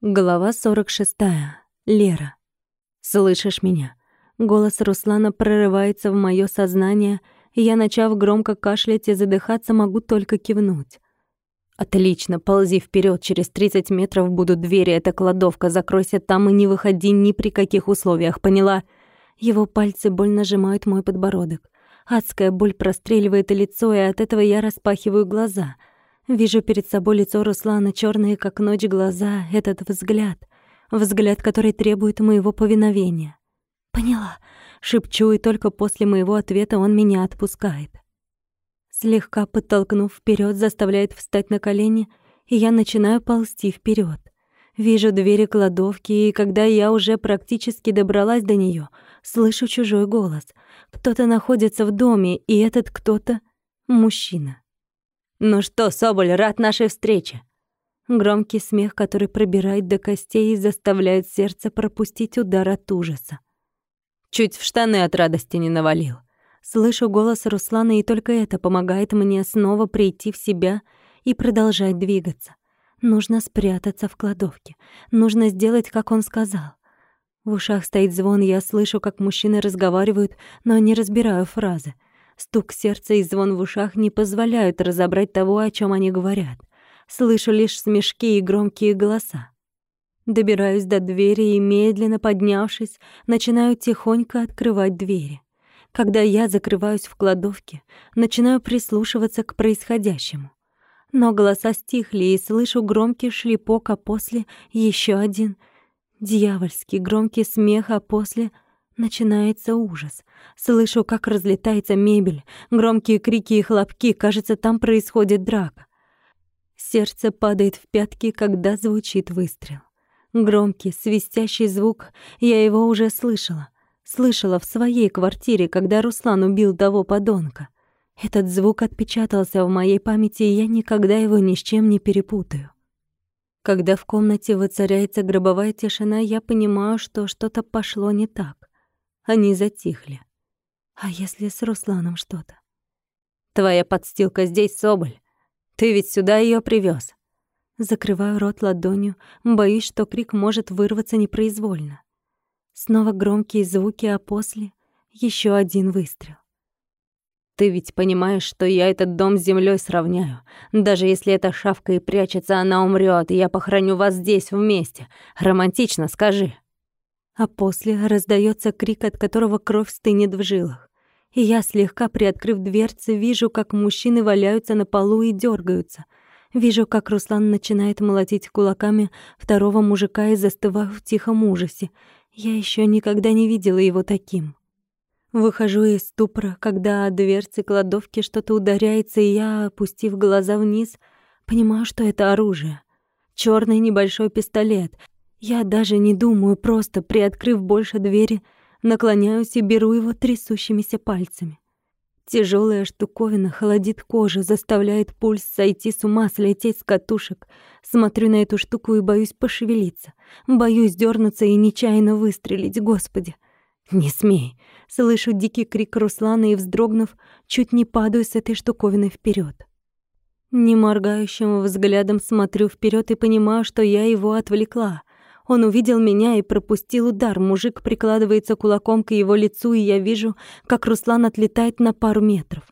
Глава 46. Лера. «Слышишь меня?» Голос Руслана прорывается в моё сознание, и я, начав громко кашлять и задыхаться, могу только кивнуть. «Отлично, ползи вперед, через 30 метров будут двери, это кладовка, закройся там и не выходи ни при каких условиях, поняла?» Его пальцы больно сжимают мой подбородок. Адская боль простреливает лицо, и от этого я распахиваю глаза — Вижу перед собой лицо Руслана, черные как ночь глаза, этот взгляд. Взгляд, который требует моего повиновения. «Поняла», — шепчу, и только после моего ответа он меня отпускает. Слегка подтолкнув вперед, заставляет встать на колени, и я начинаю ползти вперед. Вижу двери кладовки, и когда я уже практически добралась до нее, слышу чужой голос. Кто-то находится в доме, и этот кто-то — мужчина. «Ну что, Соболь, рад нашей встрече!» Громкий смех, который пробирает до костей и заставляет сердце пропустить удар от ужаса. Чуть в штаны от радости не навалил. Слышу голос Руслана, и только это помогает мне снова прийти в себя и продолжать двигаться. Нужно спрятаться в кладовке. Нужно сделать, как он сказал. В ушах стоит звон, я слышу, как мужчины разговаривают, но не разбираю фразы. Стук сердца и звон в ушах не позволяют разобрать того, о чем они говорят. Слышу лишь смешки и громкие голоса. Добираюсь до двери и, медленно поднявшись, начинаю тихонько открывать двери. Когда я закрываюсь в кладовке, начинаю прислушиваться к происходящему. Но голоса стихли, и слышу громкий шлепок, а после еще один дьявольский громкий смех, а после — Начинается ужас. Слышу, как разлетается мебель, громкие крики и хлопки, кажется, там происходит драка. Сердце падает в пятки, когда звучит выстрел. Громкий, свистящий звук, я его уже слышала. Слышала в своей квартире, когда Руслан убил того подонка. Этот звук отпечатался в моей памяти, и я никогда его ни с чем не перепутаю. Когда в комнате воцаряется гробовая тишина, я понимаю, что что-то пошло не так. Они затихли. А если с Русланом что-то? Твоя подстилка здесь, Соболь. Ты ведь сюда ее привез. Закрываю рот ладонью, боюсь, что крик может вырваться непроизвольно. Снова громкие звуки, а после еще один выстрел. Ты ведь понимаешь, что я этот дом с землей сравняю. Даже если эта шавка и прячется, она умрет, и я похороню вас здесь вместе. Романтично, скажи а после раздается крик, от которого кровь стынет в жилах. И я, слегка приоткрыв дверцы, вижу, как мужчины валяются на полу и дергаются. Вижу, как Руслан начинает молотить кулаками второго мужика и застываю в тихом ужасе. Я еще никогда не видела его таким. Выхожу из ступора, когда от дверцы кладовки что-то ударяется, и я, опустив глаза вниз, понимаю, что это оружие. Черный небольшой пистолет — я даже не думаю, просто приоткрыв больше двери, наклоняюсь и беру его трясущимися пальцами. Тяжелая штуковина холодит кожу, заставляет пульс сойти с ума, слететь с катушек. Смотрю на эту штуку и боюсь пошевелиться. Боюсь дернуться и нечаянно выстрелить, Господи. «Не смей!» Слышу дикий крик Руслана и, вздрогнув, чуть не падаю с этой штуковиной вперед. Неморгающим взглядом смотрю вперед и понимаю, что я его отвлекла. Он увидел меня и пропустил удар. Мужик прикладывается кулаком к его лицу, и я вижу, как Руслан отлетает на пару метров.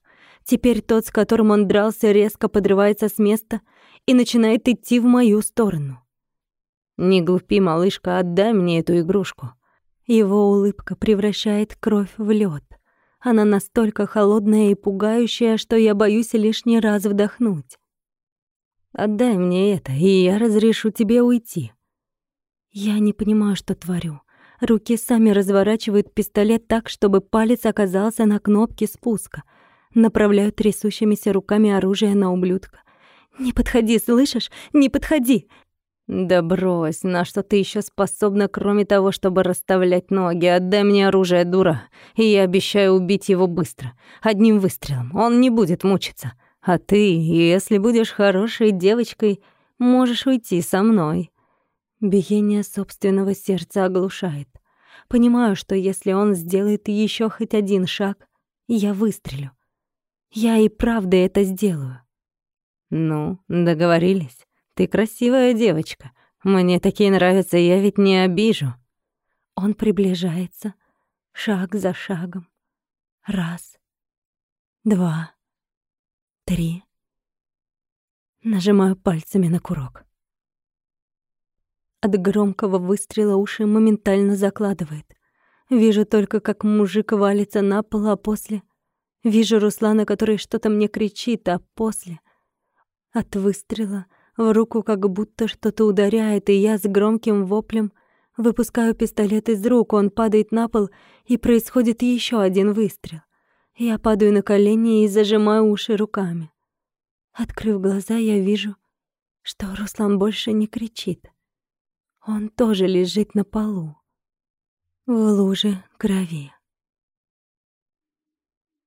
Теперь тот, с которым он дрался, резко подрывается с места и начинает идти в мою сторону. «Не глупи, малышка, отдай мне эту игрушку». Его улыбка превращает кровь в лед. Она настолько холодная и пугающая, что я боюсь лишний раз вдохнуть. «Отдай мне это, и я разрешу тебе уйти», я не понимаю, что творю. Руки сами разворачивают пистолет так, чтобы палец оказался на кнопке спуска. Направляю трясущимися руками оружие на ублюдка. «Не подходи, слышишь? Не подходи!» «Да брось, на что ты еще способна, кроме того, чтобы расставлять ноги? Отдай мне оружие, дура, и я обещаю убить его быстро, одним выстрелом. Он не будет мучиться. А ты, если будешь хорошей девочкой, можешь уйти со мной». Биение собственного сердца оглушает. Понимаю, что если он сделает еще хоть один шаг, я выстрелю. Я и правда это сделаю. Ну, договорились. Ты красивая девочка. Мне такие нравятся, я ведь не обижу. Он приближается, шаг за шагом. Раз, два, три. Нажимаю пальцами на курок. От громкого выстрела уши моментально закладывает. Вижу только, как мужик валится на пол, а после... Вижу Руслана, который что-то мне кричит, а после... От выстрела в руку как будто что-то ударяет, и я с громким воплем выпускаю пистолет из рук, он падает на пол, и происходит еще один выстрел. Я падаю на колени и зажимаю уши руками. Открыв глаза, я вижу, что Руслан больше не кричит. Он тоже лежит на полу, в луже крови.